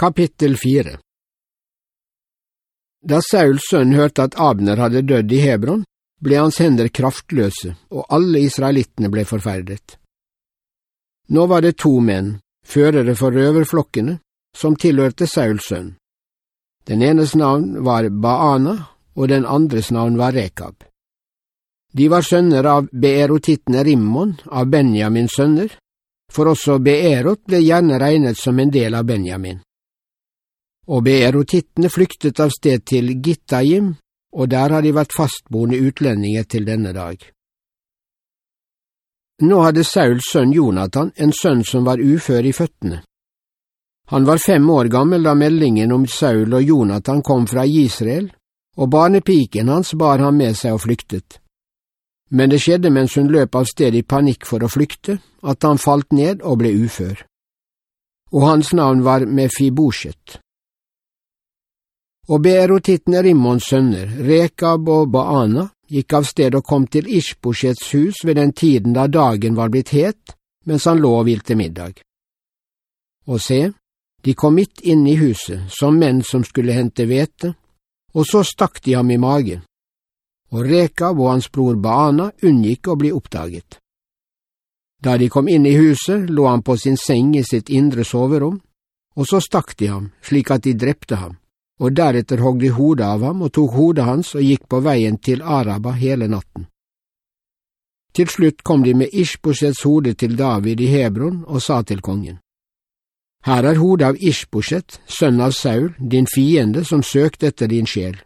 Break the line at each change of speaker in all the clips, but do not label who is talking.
Kapittel 4 Da Sauls sønn hørte at Abner hadde dødd i Hebron, ble hans hender kraftløse, og alle israelittene ble forferdet. Nå var det to menn, førere for røverflokkene, som tilhørte Sauls sønn. Den enes navn var Baana, og den andres navn var Rekab. De var sønner av beerotittene Rimmon, av Benjamins sønner, for også Beerot ble gjerne regnet som en del av Benjamin og beerotittene flyktet av sted til Gittajim, og der har de vært fastboende utlendinger til denne dag. Nå hadde Sauls sønn Jonathan en sønn som var ufør i føttene. Han var fem år gammel da meldingen om Saul og Jonathan kom fra Israel, og barnepiken hans bar ham med seg og flyktet. Men det skjedde mens hun løp av sted i panikk for å flykte, at han falt ned og ble ufør. Og hans navn var Mefibosjet og beerotittene Rimmons sønner, Rekab og Baana, gikk av sted og kom til Ishboshets hus ved den tiden da dagen var blitt het, mens han lå og hvilte middag. Og se, de kom midt inn i huset, som menn som skulle hente hvete, og så stakk de ham i magen. Og Rekab og hans bror Baana unngikk å bli oppdaget. Da de kom inn i huset, lå han på sin seng i sitt indre soverom, og så stakk de ham, slik at de drepte ham og deretter hogg de hodet av ham og tok hodet hans og gikk på veien til Araba hele natten. Til slutt kom de med Ishbosjets hode til David i Hebron og sa til kongen. Her er hodet av Ishbosjet, sønn av Saul, din fiende som søkte etter din sjel.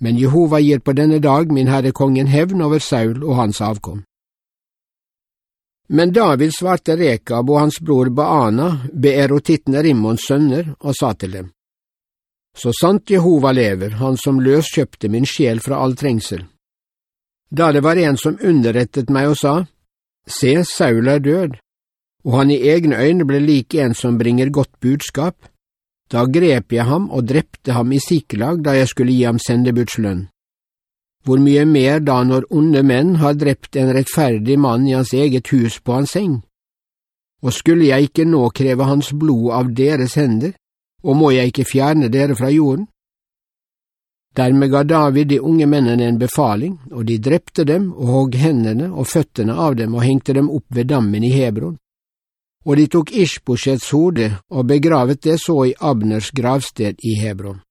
Men Jehova gir på denne dag min herre kongen hevn over Saul og hans avkom. Men David svarte Rekab og hans bror Baana, beerotittene Rimmons sønner, og sa til dem. Så sant Jehova lever, han som løskjøpte min sjel fra all trengsel. Da det var en som underrettet meg og sa, Se, Saul er død, og han i egne øyne ble lik en som bringer godt budskap, da grep jeg ham og drepte ham i sikkelag da jeg skulle gi ham sendebudslønn. Hvor mye mer da når onde menn har drept en rettferdig mann i hans eget hus på hans seng? Og skulle jeg ikke nå kreve hans blod av deres hender, og må jeg ikke fjerne dere fra jorden? Dermed ga David de unge mennene en befaling, og de drepte dem og hogg hendene og føttene av dem og hengte dem opp ved dammen i Hebron. Og de tok Ishboshets hode og begravet det så i Abners gravsted i Hebron.